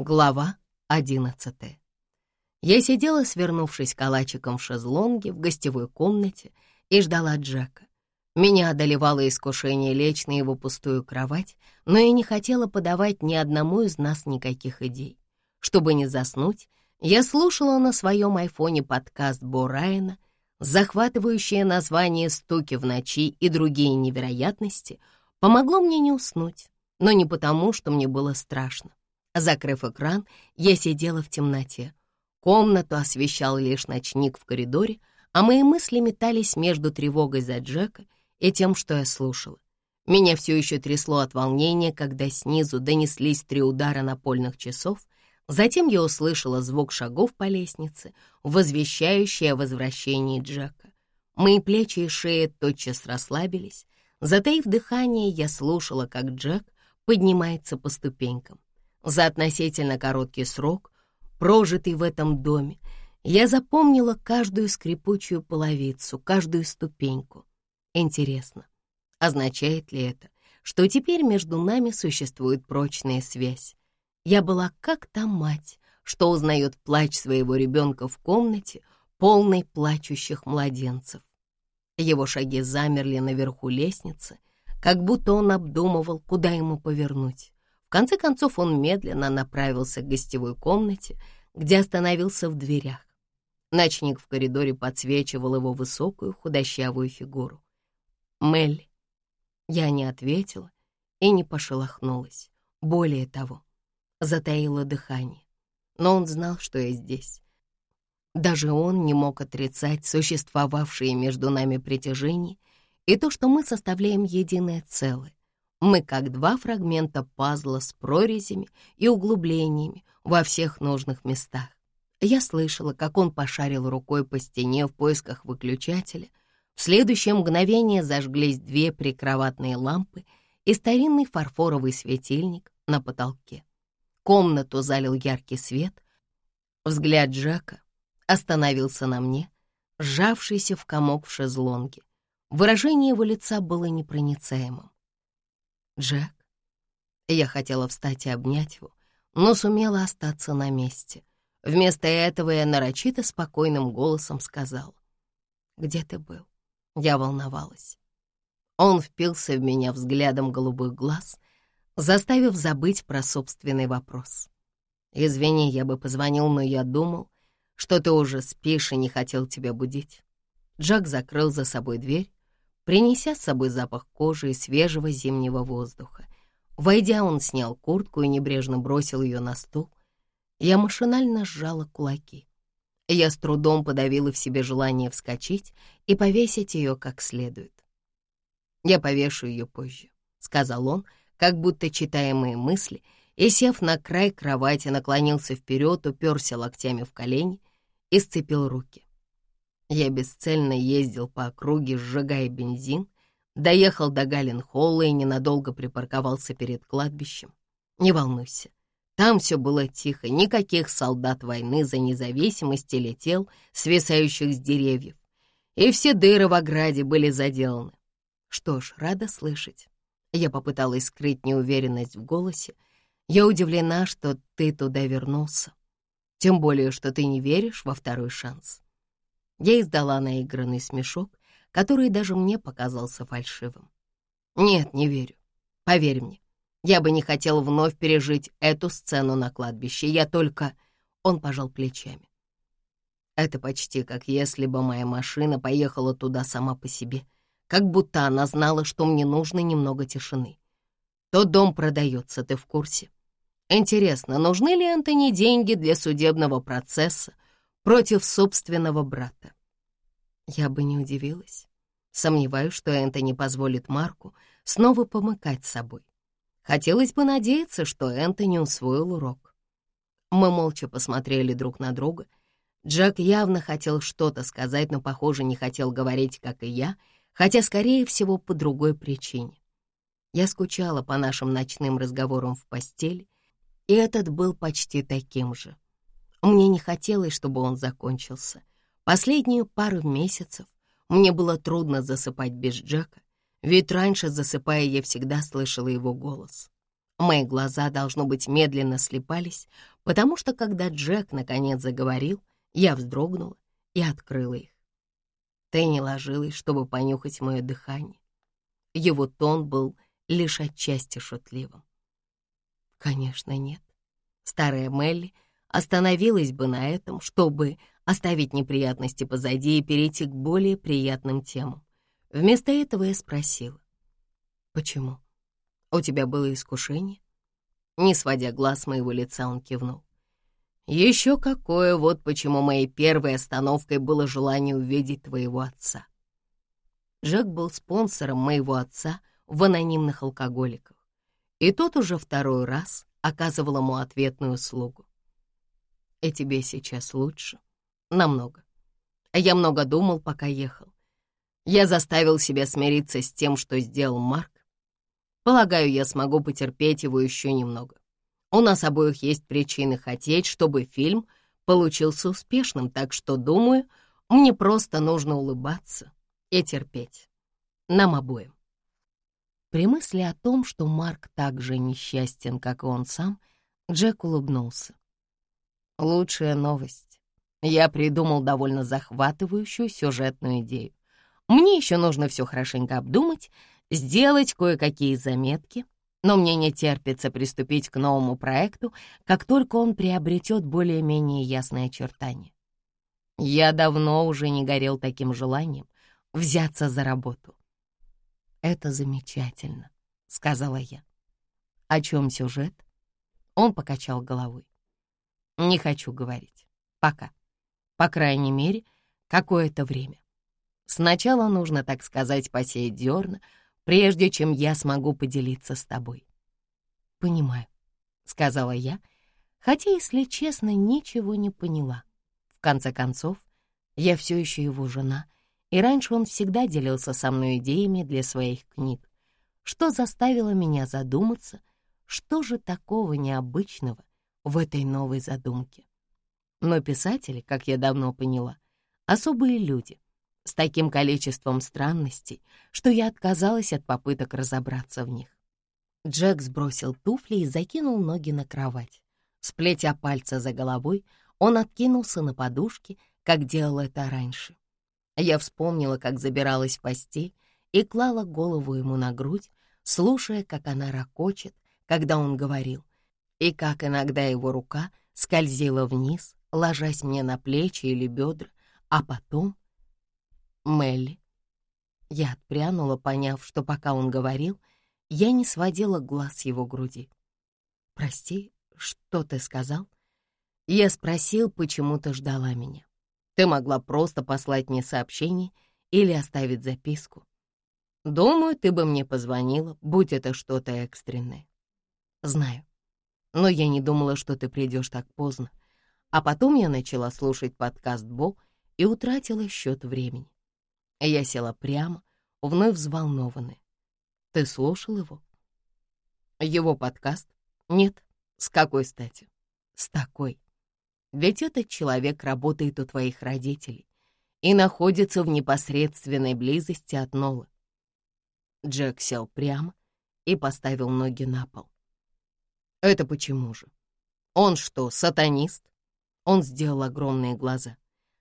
Глава одиннадцатая. Я сидела, свернувшись калачиком в шезлонге в гостевой комнате и ждала Джека. Меня одолевало искушение лечь на его пустую кровать, но я не хотела подавать ни одному из нас никаких идей. Чтобы не заснуть, я слушала на своем айфоне подкаст Бо Райана, захватывающее название «Стуки в ночи» и другие невероятности, помогло мне не уснуть, но не потому, что мне было страшно. Закрыв экран, я сидела в темноте. Комнату освещал лишь ночник в коридоре, а мои мысли метались между тревогой за Джека и тем, что я слушала. Меня все еще трясло от волнения, когда снизу донеслись три удара напольных часов. Затем я услышала звук шагов по лестнице, возвещающий о возвращении Джека. Мои плечи и шея тотчас расслабились. Затаив дыхание, я слушала, как Джек поднимается по ступенькам. За относительно короткий срок, прожитый в этом доме, я запомнила каждую скрипучую половицу, каждую ступеньку. Интересно, означает ли это, что теперь между нами существует прочная связь? Я была как та мать, что узнает плач своего ребенка в комнате, полной плачущих младенцев. Его шаги замерли наверху лестницы, как будто он обдумывал, куда ему повернуть. В конце концов он медленно направился к гостевой комнате, где остановился в дверях. Ночник в коридоре подсвечивал его высокую худощавую фигуру. «Мелли». Я не ответила и не пошелохнулась. Более того, затаила дыхание. Но он знал, что я здесь. Даже он не мог отрицать существовавшее между нами притяжение и то, что мы составляем единое целое. Мы как два фрагмента пазла с прорезями и углублениями во всех нужных местах. Я слышала, как он пошарил рукой по стене в поисках выключателя. В следующее мгновение зажглись две прикроватные лампы и старинный фарфоровый светильник на потолке. Комнату залил яркий свет. Взгляд Джека остановился на мне, сжавшийся в комок в шезлонге. Выражение его лица было непроницаемым. Джек. Я хотела встать и обнять его, но сумела остаться на месте. Вместо этого я нарочито спокойным голосом сказал. «Где ты был?» Я волновалась. Он впился в меня взглядом голубых глаз, заставив забыть про собственный вопрос. «Извини, я бы позвонил, но я думал, что ты уже спишь и не хотел тебя будить». Джек закрыл за собой дверь, принеся с собой запах кожи и свежего зимнего воздуха. Войдя, он снял куртку и небрежно бросил ее на стул. Я машинально сжала кулаки. Я с трудом подавила в себе желание вскочить и повесить ее как следует. «Я повешу ее позже», — сказал он, как будто читая мои мысли, и, сев на край кровати, наклонился вперед, уперся локтями в колени и сцепил руки. Я бесцельно ездил по округе, сжигая бензин, доехал до Галлен-Холла и ненадолго припарковался перед кладбищем. Не волнуйся, там все было тихо, никаких солдат войны за независимость или тел, свисающих с деревьев, и все дыры в ограде были заделаны. Что ж, рада слышать. Я попыталась скрыть неуверенность в голосе. Я удивлена, что ты туда вернулся. Тем более, что ты не веришь во второй шанс. Я издала наигранный смешок, который даже мне показался фальшивым. «Нет, не верю. Поверь мне, я бы не хотел вновь пережить эту сцену на кладбище. Я только...» Он пожал плечами. Это почти как если бы моя машина поехала туда сама по себе, как будто она знала, что мне нужно немного тишины. Тот дом продается, ты в курсе? Интересно, нужны ли Антони деньги для судебного процесса против собственного брата. Я бы не удивилась. Сомневаюсь, что Энтони позволит Марку снова помыкать собой. Хотелось бы надеяться, что Энтони усвоил урок. Мы молча посмотрели друг на друга. Джек явно хотел что-то сказать, но, похоже, не хотел говорить, как и я, хотя, скорее всего, по другой причине. Я скучала по нашим ночным разговорам в постели, и этот был почти таким же. Мне не хотелось, чтобы он закончился. Последнюю пару месяцев мне было трудно засыпать без Джека, ведь раньше, засыпая, я всегда слышала его голос. Мои глаза, должно быть, медленно слепались, потому что, когда Джек наконец заговорил, я вздрогнула и открыла их. Ты не ложилась, чтобы понюхать мое дыхание. Его тон был лишь отчасти шутливым. Конечно, нет. Старая Мелли остановилась бы на этом, чтобы оставить неприятности позади и перейти к более приятным темам. Вместо этого я спросила. «Почему? У тебя было искушение?» Не сводя глаз моего лица, он кивнул. «Еще какое, вот почему моей первой остановкой было желание увидеть твоего отца». Джек был спонсором моего отца в анонимных алкоголиках, и тот уже второй раз оказывал ему ответную услугу. «И тебе сейчас лучше?» «Намного. Я много думал, пока ехал. Я заставил себя смириться с тем, что сделал Марк. Полагаю, я смогу потерпеть его еще немного. У нас обоих есть причины хотеть, чтобы фильм получился успешным, так что, думаю, мне просто нужно улыбаться и терпеть. Нам обоим. При мысли о том, что Марк так же несчастен, как и он сам, Джек улыбнулся. Лучшая новость. Я придумал довольно захватывающую сюжетную идею. Мне еще нужно все хорошенько обдумать, сделать кое-какие заметки, но мне не терпится приступить к новому проекту, как только он приобретет более-менее ясные очертания. Я давно уже не горел таким желанием взяться за работу. «Это замечательно», — сказала я. «О чем сюжет?» Он покачал головой. «Не хочу говорить. Пока. По крайней мере, какое-то время. Сначала нужно, так сказать, посеять дерна, прежде чем я смогу поделиться с тобой. «Понимаю», — сказала я, хотя, если честно, ничего не поняла. В конце концов, я все еще его жена, и раньше он всегда делился со мной идеями для своих книг, что заставило меня задуматься, что же такого необычного в этой новой задумке. Но писатели, как я давно поняла, особые люди — с таким количеством странностей, что я отказалась от попыток разобраться в них. Джек сбросил туфли и закинул ноги на кровать. Сплетя пальцы за головой, он откинулся на подушки, как делал это раньше. Я вспомнила, как забиралась в постель и клала голову ему на грудь, слушая, как она ракочет, когда он говорил, и как иногда его рука скользила вниз, ложась мне на плечи или бедра, а потом Мелли. Я отпрянула, поняв, что пока он говорил, я не сводила глаз его груди. «Прости, что ты сказал?» Я спросил, почему ты ждала меня. Ты могла просто послать мне сообщение или оставить записку. Думаю, ты бы мне позвонила, будь это что-то экстренное. Знаю. Но я не думала, что ты придешь так поздно. А потом я начала слушать подкаст Бо и утратила счет времени. Я села прямо, вновь взволнованная. Ты слушал его? Его подкаст? Нет. С какой стати? С такой. Ведь этот человек работает у твоих родителей и находится в непосредственной близости от Нола. Джек сел прямо и поставил ноги на пол. Это почему же? Он что, сатанист? Он сделал огромные глаза.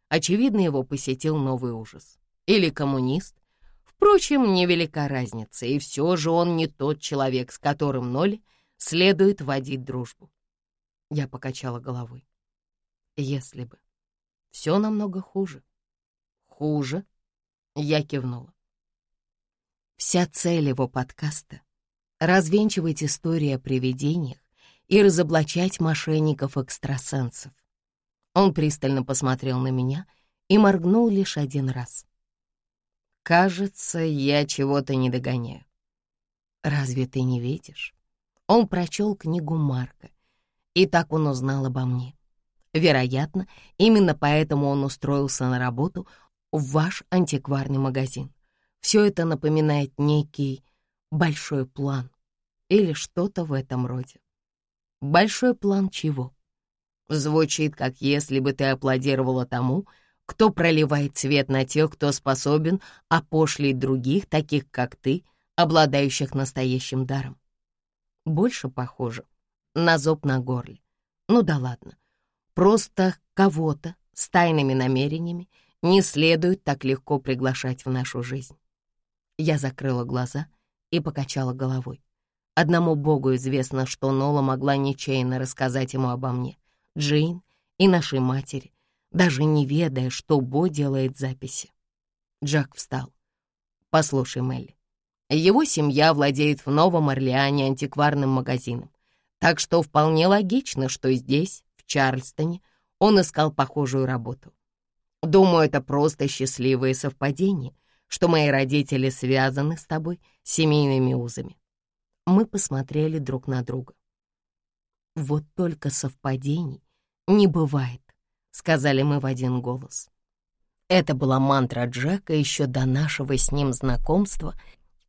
Очевидно, его посетил новый ужас или коммунист. Впрочем, невелика разница, и все же он не тот человек, с которым Ноль следует водить дружбу. Я покачала головой. Если бы. Все намного хуже. Хуже? Я кивнула. Вся цель его подкаста — развенчивать истории о привидениях и разоблачать мошенников-экстрасенсов. Он пристально посмотрел на меня и моргнул лишь один раз. Кажется, я чего-то не догоняю. Разве ты не видишь? Он прочел книгу Марка, и так он узнал обо мне. Вероятно, именно поэтому он устроился на работу в ваш антикварный магазин. Все это напоминает некий большой план или что-то в этом роде. Большой план чего? Звучит, как если бы ты аплодировала тому, кто проливает свет на тех, кто способен опошлить других, таких как ты, обладающих настоящим даром. больше похоже на зоб на горле. Ну да ладно. Просто кого-то с тайными намерениями не следует так легко приглашать в нашу жизнь. Я закрыла глаза и покачала головой. Одному Богу известно, что Нола могла нечаянно рассказать ему обо мне, Джейн и нашей матери, даже не ведая, что Бо делает записи. Джак встал. «Послушай, Мелли, его семья владеет в Новом Орлеане антикварным магазином, так что вполне логично, что здесь, в Чарльстоне, он искал похожую работу. Думаю, это просто счастливые совпадения, что мои родители связаны с тобой семейными узами. Мы посмотрели друг на друга. Вот только совпадений не бывает, сказали мы в один голос. Это была мантра Джека еще до нашего с ним знакомства,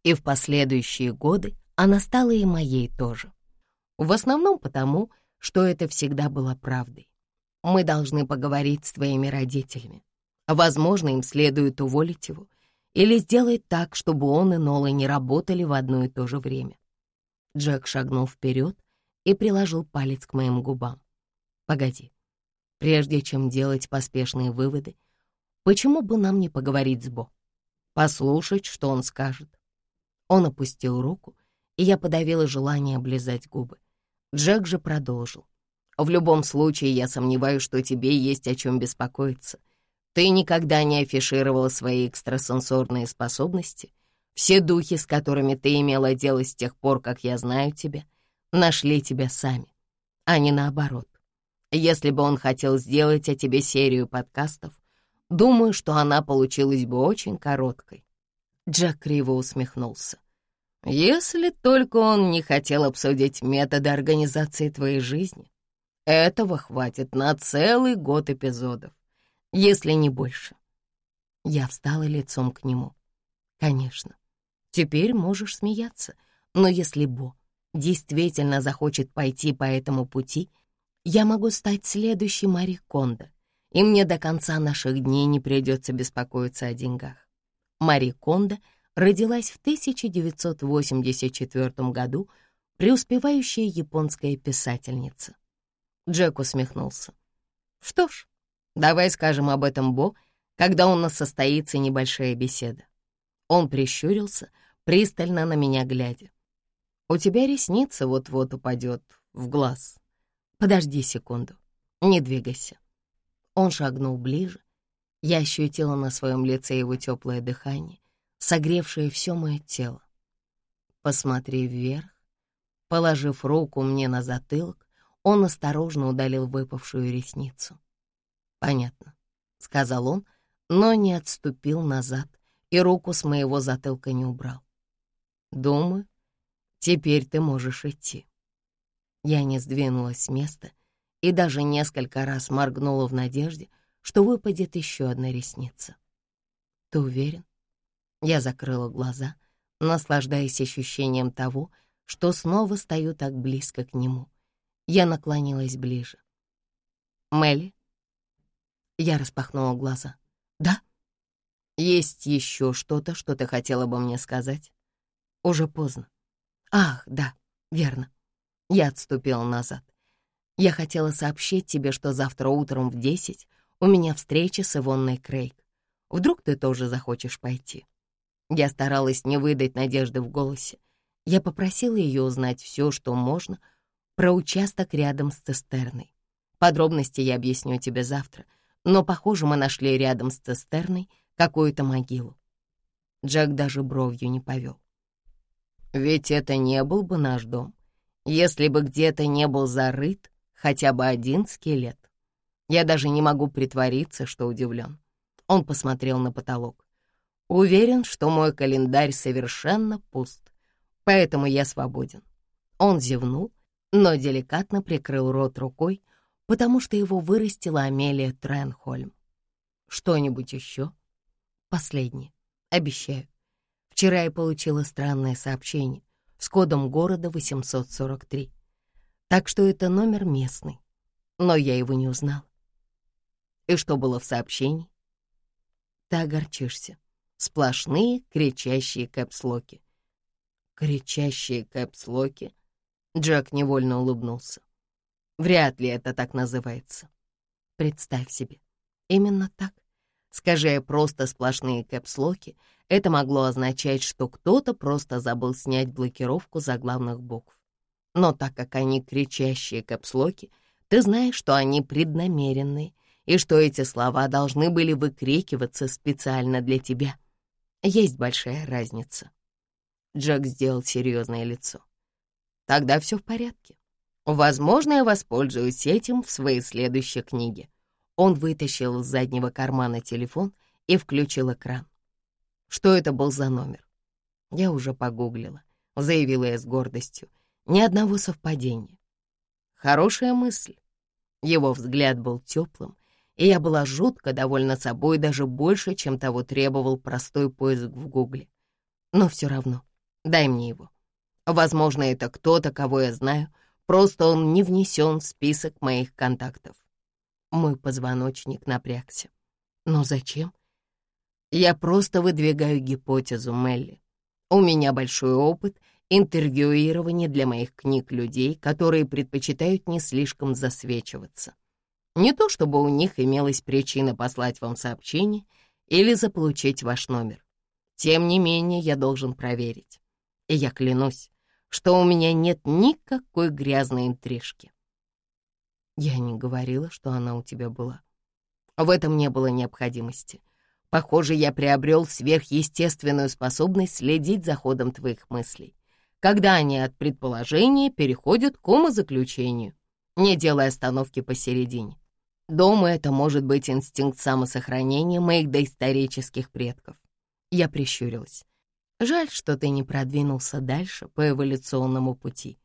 и в последующие годы она стала и моей тоже. В основном потому, что это всегда было правдой. Мы должны поговорить с твоими родителями. Возможно, им следует уволить его или сделать так, чтобы он и Нола не работали в одно и то же время. Джек шагнул вперед и приложил палец к моим губам. «Погоди, прежде чем делать поспешные выводы, Почему бы нам не поговорить с Бо? Послушать, что он скажет. Он опустил руку, и я подавила желание облизать губы. Джек же продолжил. «В любом случае, я сомневаюсь, что тебе есть о чем беспокоиться. Ты никогда не афишировала свои экстрасенсорные способности. Все духи, с которыми ты имела дело с тех пор, как я знаю тебя, нашли тебя сами, а не наоборот. Если бы он хотел сделать о тебе серию подкастов, Думаю, что она получилась бы очень короткой. Джек криво усмехнулся. Если только он не хотел обсудить методы организации твоей жизни. Этого хватит на целый год эпизодов, если не больше. Я встала лицом к нему. Конечно, теперь можешь смеяться, но если Бо действительно захочет пойти по этому пути, я могу стать следующей Мари Кондо и мне до конца наших дней не придется беспокоиться о деньгах. Мари Кондо родилась в 1984 году, преуспевающая японская писательница. Джек усмехнулся. «Что ж, давай скажем об этом Бо, когда у нас состоится небольшая беседа». Он прищурился, пристально на меня глядя. «У тебя ресница вот-вот упадет в глаз. Подожди секунду, не двигайся». Он шагнул ближе. Я ощутила на своем лице его теплое дыхание, согревшее все мое тело. Посмотри вверх. Положив руку мне на затылок, он осторожно удалил выпавшую ресницу. «Понятно», — сказал он, но не отступил назад и руку с моего затылка не убрал. «Думаю, теперь ты можешь идти». Я не сдвинулась с места и даже несколько раз моргнула в надежде, что выпадет еще одна ресница. «Ты уверен?» Я закрыла глаза, наслаждаясь ощущением того, что снова стою так близко к нему. Я наклонилась ближе. «Мелли?» Я распахнула глаза. «Да?» «Есть еще что-то, что ты хотела бы мне сказать?» «Уже поздно». «Ах, да, верно». Я отступила назад. Я хотела сообщить тебе, что завтра утром в десять у меня встреча с Ивонной Крейг. Вдруг ты тоже захочешь пойти?» Я старалась не выдать надежды в голосе. Я попросила ее узнать все, что можно, про участок рядом с цистерной. Подробности я объясню тебе завтра, но, похоже, мы нашли рядом с цистерной какую-то могилу. Джек даже бровью не повел. Ведь это не был бы наш дом. Если бы где-то не был зарыт, хотя бы один скелет. Я даже не могу притвориться, что удивлен. Он посмотрел на потолок. Уверен, что мой календарь совершенно пуст, поэтому я свободен. Он зевнул, но деликатно прикрыл рот рукой, потому что его вырастила Амелия Тренхольм. Что-нибудь еще? Последнее. Обещаю. Вчера я получила странное сообщение с кодом города 843 так что это номер местный, но я его не узнал. И что было в сообщении? Ты огорчишься. Сплошные кричащие кэпслоки. Кричащие кэпслоки. Джек невольно улыбнулся. Вряд ли это так называется. Представь себе, именно так. Скажи я просто сплошные кэпслоки, это могло означать, что кто-то просто забыл снять блокировку заглавных букв. Но так как они кричащие кэпслоки, ты знаешь, что они преднамеренные и что эти слова должны были выкрикиваться специально для тебя. Есть большая разница. Джек сделал серьезное лицо. Тогда все в порядке. Возможно, я воспользуюсь этим в своей следующей книге. Он вытащил из заднего кармана телефон и включил экран. Что это был за номер? Я уже погуглила, заявила я с гордостью. Ни одного совпадения. Хорошая мысль. Его взгляд был теплым, и я была жутко довольна собой даже больше, чем того требовал простой поиск в Гугле. Но все равно, дай мне его. Возможно, это кто-то, кого я знаю, просто он не внесен в список моих контактов. Мой позвоночник напрягся. Но зачем? Я просто выдвигаю гипотезу, Мелли. У меня большой опыт интервьюирования для моих книг людей, которые предпочитают не слишком засвечиваться. Не то чтобы у них имелась причина послать вам сообщение или заполучить ваш номер. Тем не менее, я должен проверить. И я клянусь, что у меня нет никакой грязной интрижки. Я не говорила, что она у тебя была. В этом не было необходимости. Похоже, я приобрел сверхъестественную способность следить за ходом твоих мыслей, когда они от предположения переходят к умозаключению, не делая остановки посередине. Думаю, это может быть инстинкт самосохранения моих доисторических предков. Я прищурилась. Жаль, что ты не продвинулся дальше по эволюционному пути.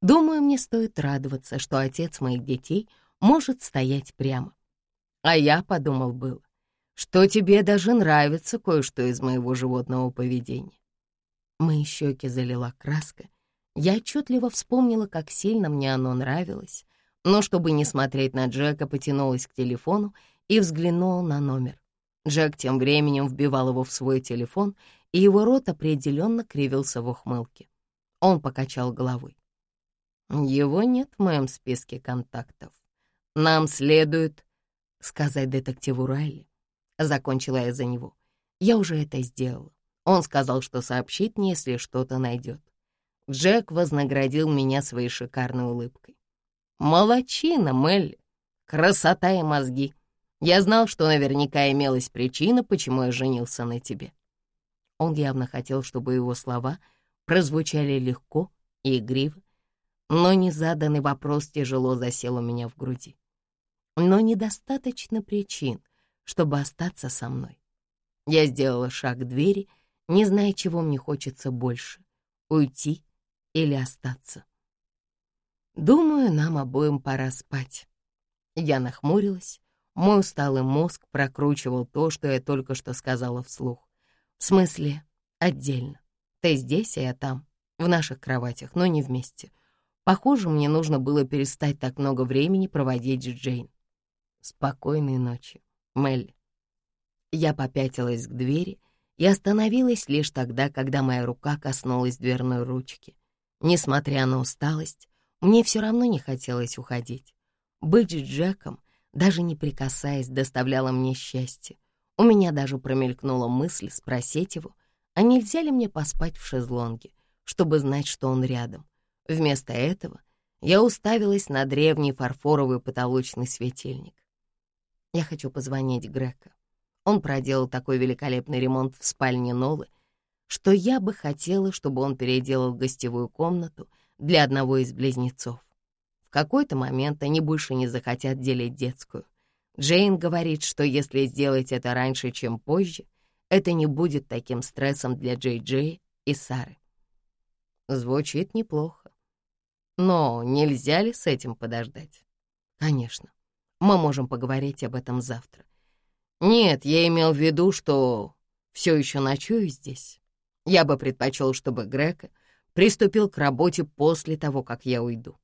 Думаю, мне стоит радоваться, что отец моих детей может стоять прямо. А я подумал был, что тебе даже нравится кое-что из моего животного поведения. Мои щеки залила краска. Я отчетливо вспомнила, как сильно мне оно нравилось, но чтобы не смотреть на Джека, потянулась к телефону и взглянула на номер. Джек тем временем вбивал его в свой телефон, и его рот определенно кривился в ухмылке. Он покачал головой. Его нет в моем списке контактов. Нам следует сказать детективу Райли. Закончила я за него. Я уже это сделала. Он сказал, что сообщит мне, если что-то найдет. Джек вознаградил меня своей шикарной улыбкой. «Молодчина, Мелли! Красота и мозги! Я знал, что наверняка имелась причина, почему я женился на тебе». Он явно хотел, чтобы его слова прозвучали легко и игриво, но незаданный вопрос тяжело засел у меня в груди. Но недостаточно причин, чтобы остаться со мной. Я сделала шаг к двери, не зная, чего мне хочется больше — уйти или остаться. Думаю, нам обоим пора спать. Я нахмурилась, мой усталый мозг прокручивал то, что я только что сказала вслух. В смысле, отдельно. Ты здесь, а я там, в наших кроватях, но не вместе. Похоже, мне нужно было перестать так много времени проводить с Джейн. Спокойной ночи, Мелли. Я попятилась к двери и остановилась лишь тогда, когда моя рука коснулась дверной ручки. Несмотря на усталость, мне все равно не хотелось уходить. Быть с Джеком, даже не прикасаясь, доставляло мне счастье. У меня даже промелькнула мысль спросить его, а нельзя ли мне поспать в шезлонге, чтобы знать, что он рядом. Вместо этого я уставилась на древний фарфоровый потолочный светильник. Я хочу позвонить Греко. Он проделал такой великолепный ремонт в спальне Нолы, что я бы хотела, чтобы он переделал гостевую комнату для одного из близнецов. В какой-то момент они больше не захотят делить детскую. Джейн говорит, что если сделать это раньше, чем позже, это не будет таким стрессом для Джей Джей и Сары. Звучит неплохо. Но нельзя ли с этим подождать? Конечно. Мы можем поговорить об этом завтра. Нет, я имел в виду, что все еще ночую здесь. Я бы предпочел, чтобы Грека приступил к работе после того, как я уйду.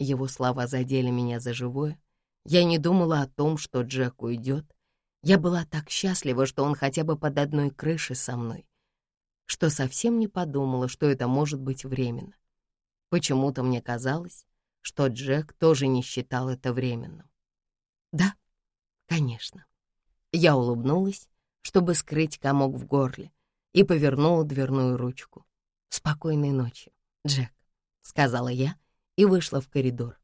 Его слова задели меня за живое. Я не думала о том, что Джек уйдет. Я была так счастлива, что он хотя бы под одной крышей со мной, что совсем не подумала, что это может быть временно. Почему-то мне казалось, что Джек тоже не считал это временным. Да, конечно. Я улыбнулась, чтобы скрыть комок в горле, и повернула дверную ручку. «Спокойной ночи, Джек», — сказала я и вышла в коридор.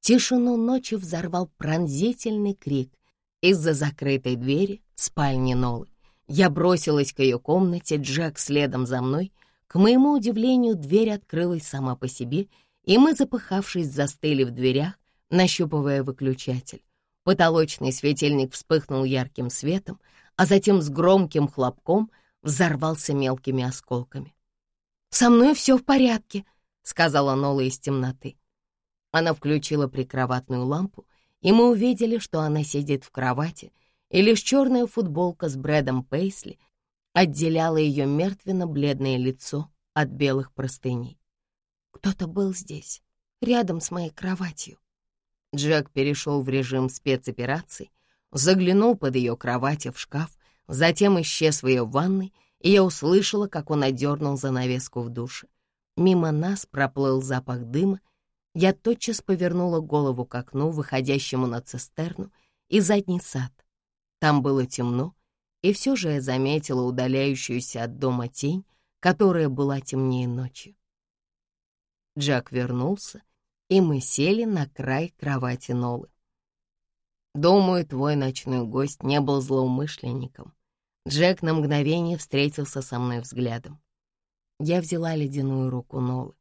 Тишину ночи взорвал пронзительный крик из-за закрытой двери спальни Нолы. Я бросилась к ее комнате, Джек следом за мной. К моему удивлению, дверь открылась сама по себе, и мы, запыхавшись, застыли в дверях, нащупывая выключатель. Потолочный светильник вспыхнул ярким светом, а затем с громким хлопком взорвался мелкими осколками. «Со мной все в порядке», — сказала Нола из темноты. Она включила прикроватную лампу, и мы увидели, что она сидит в кровати, и лишь черная футболка с Брэдом Пейсли отделяла ее мертвенно-бледное лицо от белых простыней. Кто-то был здесь, рядом с моей кроватью. Джек перешел в режим спецопераций, заглянул под ее кроватью в шкаф, затем исчез в ее ванной, и я услышала, как он одернул занавеску в душе. Мимо нас проплыл запах дыма, я тотчас повернула голову к окну, выходящему на цистерну, и задний сад. Там было темно, и все же я заметила удаляющуюся от дома тень, которая была темнее ночи. Джек вернулся, и мы сели на край кровати Нолы. Думаю, твой ночной гость не был злоумышленником. Джек на мгновение встретился со мной взглядом. Я взяла ледяную руку Нолы.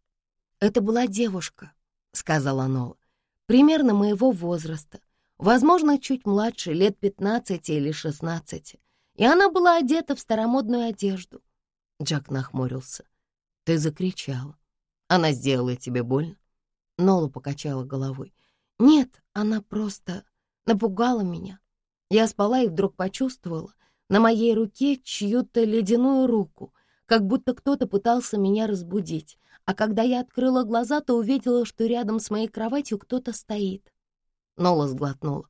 «Это была девушка», — сказала Нола, — «примерно моего возраста, возможно, чуть младше, лет пятнадцати или шестнадцати, и она была одета в старомодную одежду». Джек нахмурился. «Ты закричала. Она сделала тебе больно?» Нола покачала головой. «Нет, она просто напугала меня. Я спала и вдруг почувствовала на моей руке чью-то ледяную руку, как будто кто-то пытался меня разбудить, а когда я открыла глаза, то увидела, что рядом с моей кроватью кто-то стоит. Нола сглотнула.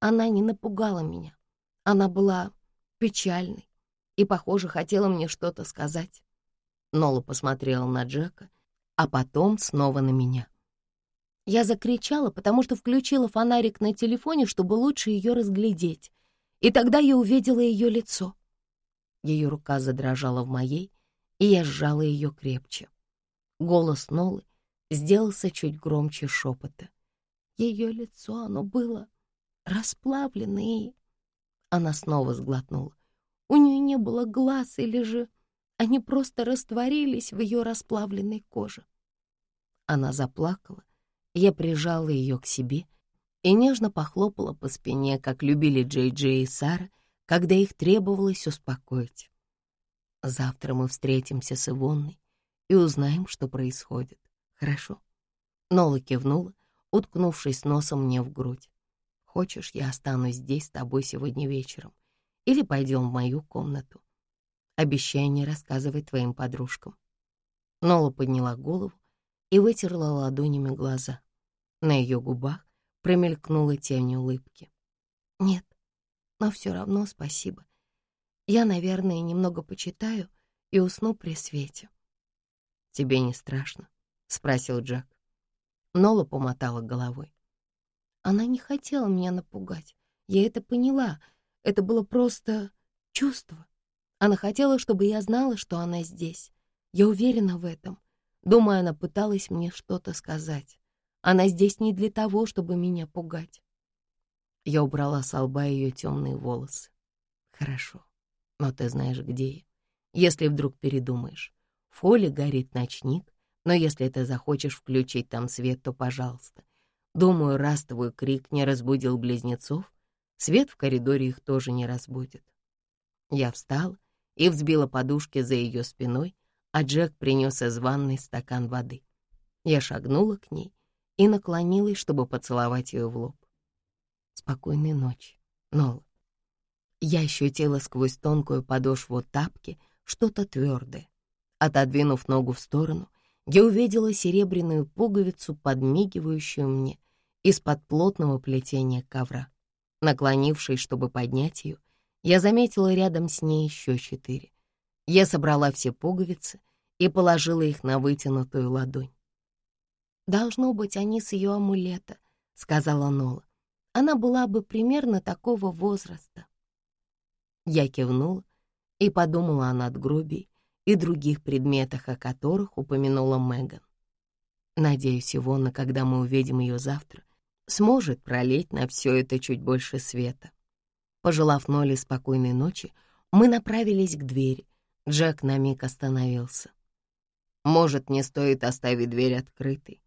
Она не напугала меня. Она была печальной и, похоже, хотела мне что-то сказать. Нола посмотрела на Джека, а потом снова на меня. Я закричала, потому что включила фонарик на телефоне, чтобы лучше ее разглядеть. И тогда я увидела ее лицо. Ее рука задрожала в моей, и я сжала ее крепче. Голос Нолы сделался чуть громче шепота. Ее лицо, оно было расплавлено, и... Она снова сглотнула. У нее не было глаз, или же они просто растворились в ее расплавленной коже. Она заплакала, я прижала ее к себе и нежно похлопала по спине, как любили Джей Джей и Сара, когда их требовалось успокоить. Завтра мы встретимся с Ивонной и узнаем, что происходит. Хорошо?» Нола кивнула, уткнувшись носом мне в грудь. «Хочешь, я останусь здесь с тобой сегодня вечером? Или пойдем в мою комнату? Обещай не рассказывать твоим подружкам». Нола подняла голову и вытерла ладонями глаза. На ее губах промелькнула тень улыбки. «Нет, но все равно спасибо. Я, наверное, немного почитаю и усну при свете». «Тебе не страшно?» — спросил Джек. Нола помотала головой. Она не хотела меня напугать. Я это поняла. Это было просто чувство. Она хотела, чтобы я знала, что она здесь. Я уверена в этом. Думаю, она пыталась мне что-то сказать. Она здесь не для того, чтобы меня пугать. Я убрала с лба ее темные волосы. Хорошо, но ты знаешь, где я. Если вдруг передумаешь. В холле горит ночник, но если ты захочешь включить там свет, то пожалуйста. Думаю, раз твой крик не разбудил близнецов, свет в коридоре их тоже не разбудит. Я встала и взбила подушки за ее спиной, а Джек принес из ванной стакан воды. Я шагнула к ней и наклонилась, чтобы поцеловать ее в лоб. «Спокойной ночи, Нола». Я ощутила сквозь тонкую подошву тапки что-то твердое. Отодвинув ногу в сторону, я увидела серебряную пуговицу, подмигивающую мне из-под плотного плетения ковра. Наклонившись, чтобы поднять ее, я заметила рядом с ней еще четыре. Я собрала все пуговицы и положила их на вытянутую ладонь. «Должно быть, они с ее амулета», — сказала Нола. «Она была бы примерно такого возраста». Я кивнула и подумала о надгробии и других предметах, о которых упомянула Меган. Надеюсь, Ивонна, когда мы увидим ее завтра, сможет пролить на все это чуть больше света. Пожелав Ноле спокойной ночи, мы направились к двери. Джек на миг остановился. Может, не стоит оставить дверь открытой.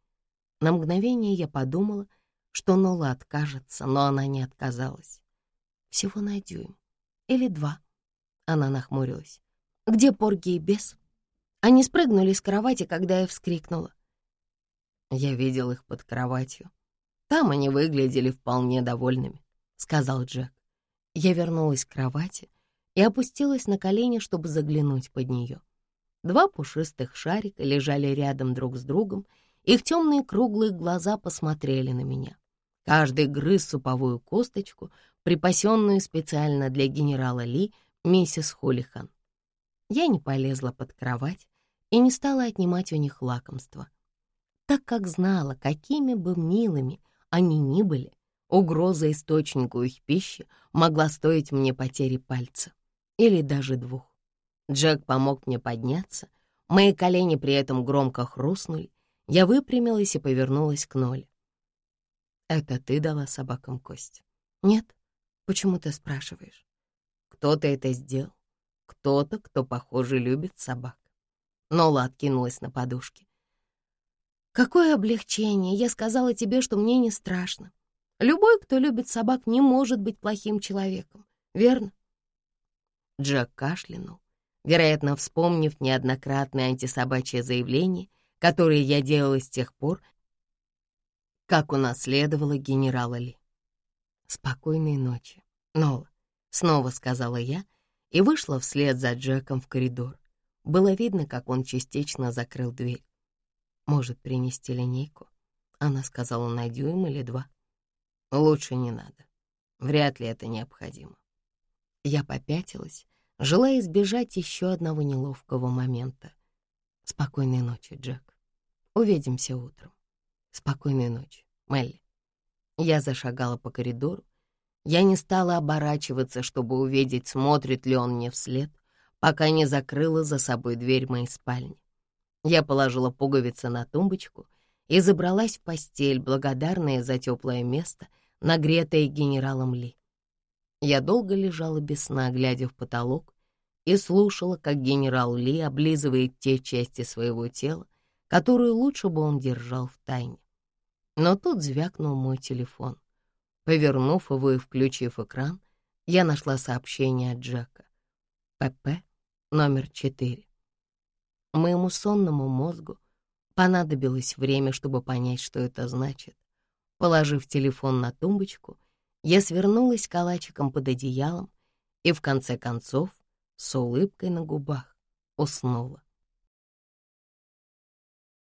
На мгновение я подумала, что Нола откажется, но она не отказалась. Всего на дюйм. Или два. Она нахмурилась. Где Порги и Бес? Они спрыгнули с кровати, когда я вскрикнула. Я видел их под кроватью. Там они выглядели вполне довольными, — сказал Джек. Я вернулась к кровати и опустилась на колени, чтобы заглянуть под нее. Два пушистых шарика лежали рядом друг с другом, их темные круглые глаза посмотрели на меня. Каждый грыз суповую косточку, припасенную специально для генерала Ли, миссис Хулихан. Я не полезла под кровать и не стала отнимать у них лакомство, так как знала, какими бы милыми они ни были, угроза источнику их пищи могла стоить мне потери пальца или даже двух. Джек помог мне подняться, мои колени при этом громко хрустнули, я выпрямилась и повернулась к Ноле. «Это ты дала собакам кость?» «Нет. Почему ты спрашиваешь?» «Кто-то это сделал. Кто-то, кто, похоже, любит собак. Нола откинулась на подушке. «Какое облегчение! Я сказала тебе, что мне не страшно. Любой, кто любит собак, не может быть плохим человеком, верно?» Джек кашлянул, вероятно, вспомнив неоднократное антисобачье заявление, которое я делала с тех пор, как унаследовала генерала Ли. «Спокойной ночи, Нола», — снова сказала я, — и вышла вслед за Джеком в коридор. Было видно, как он частично закрыл дверь. «Может, принести линейку?» Она сказала на дюйм или два. «Лучше не надо. Вряд ли это необходимо». Я попятилась, желая избежать еще одного неловкого момента. «Спокойной ночи, Джек. Увидимся утром. Спокойной ночи, Мелли». Я зашагала по коридору, я не стала оборачиваться, чтобы увидеть, смотрит ли он мне вслед, пока не закрыла за собой дверь моей спальни. Я положила пуговицы на тумбочку и забралась в постель, благодарная за теплое место, нагретое генералом Ли. Я долго лежала без сна, глядя в потолок, и слушала, как генерал Ли облизывает те части своего тела, которые лучше бы он держал в тайне. Но тут звякнул мой телефон. Повернув его и включив экран, я нашла сообщение от Джека. ПП номер 4. Моему сонному мозгу понадобилось время, чтобы понять, что это значит. Положив телефон на тумбочку, я свернулась калачиком под одеялом и, в конце концов, с улыбкой на губах уснула.